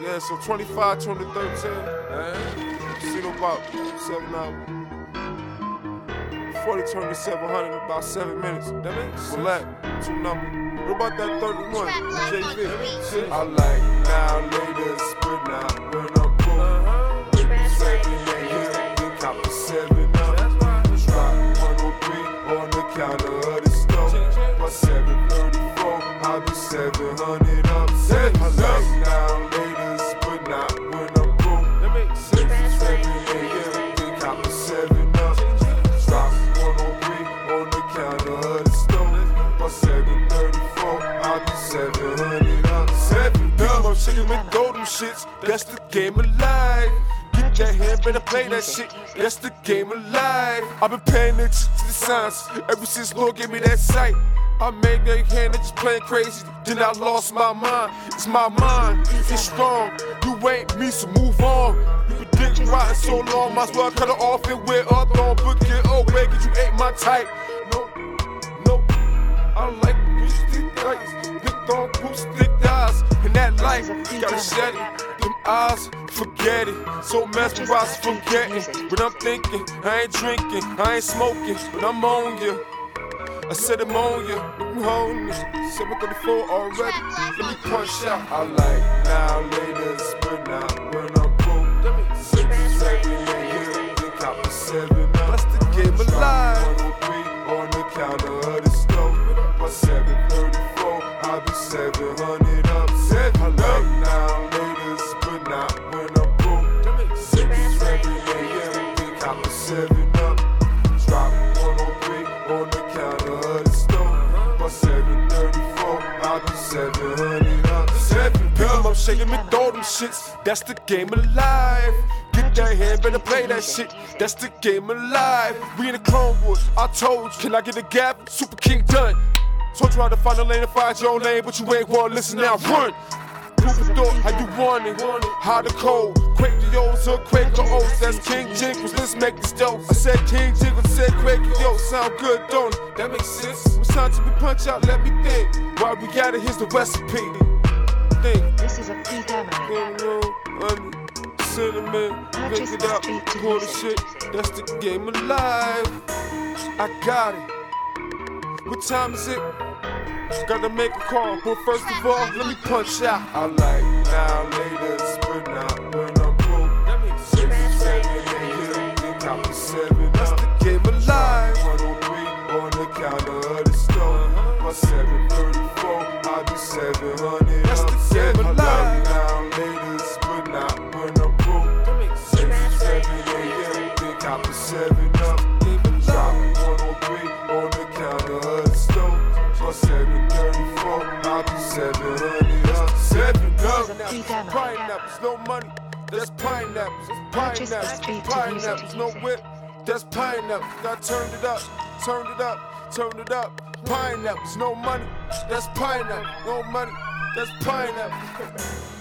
Yeah, so 25, 2013. Eh? See about seven hours. 40 turn to 700 in about seven minutes. That makes sense. Relax, two numbers. What about that 31? JV. I like now, laters, but not when I'm broke. Baby, seven, eight, yeah, then cop a seven up. Drop 103 on the counter of the store. By 734, I'll be 700 up. I like now, laters, but not when I'm broke. That makes sense. Seven, eight, yeah, then cop a seven up. Drop 103 on the counter of the store. By 734, I'll be 700 up. Seven up. I'm shaking with golden shits. That's the game of life. Get that hand, better play that shit. That's the game of life. I've been paying attention to the signs ever since Lord gave me that sight. I made that hand and just playing crazy. Then I lost my mind. It's my mind. It's strong. You ain't me, so move on. You been dick riding so long, might as well cut it off and wear up on book it away, cause you ain't my type. No, no. I like big stick lights, big dog, blue stick eyes, and that light gotta shed it. Eyes, forget it. So mesmerized, forgetting. But I'm thinking, I ain't drinking, I ain't smoking, but I'm on you. I said I'm on you, I'm holding 734 already, let me punch out. I like now, laters, but not when I'm broke. Six, seven, eight, then cop a seven cop a seven up. Drop 103 on the counter of the store. By 734, I'll be 700 up. Seven up. I'm shaking me, throw them shits. That's the game of life. Get that hand, better play that shit. That's the game of life. We in the Clone Wars. I told you, can I get a gap? Super King done. Told you how to find a lane and find your own lane, but you ain't wanna listen now. Run. Who thought how you want it? How the code? Quaker O's or Quaker O's. That's King Jingles. Let's make this dope. I said King Jingles, said Quaker Yo. Sound good, don't it? That makes sense. It's time to be punch out. Let me think. While we got it, here's the recipe. Think. This is a free demo. Honey, cinnamon, pick it up, pour the shit. That's the game of life. I got it. What time is it? Gotta make a call, but first of all, let me punch out. I like now, laters, but not when I'm broke. Six, seven, eight, yeah, then a seven. That's the game of life. 103 on the counter of the store. By 734, I'll be 700. That's the game of life. Now, laters, but not when I'm broke. Six, seven, eight, yeah, then a seven up. Drop 103 on the counter of the store. By 734, Be 700 up. Seven uh, This is a up. free demo. Pineapples, no money. That's pineapples. Pineapples. the street to Pineapples, no whip. That's pineapples. I turned it up, turned it up, turned it up. Pineapples, no money. That's pineapple, no money. That's pineapple.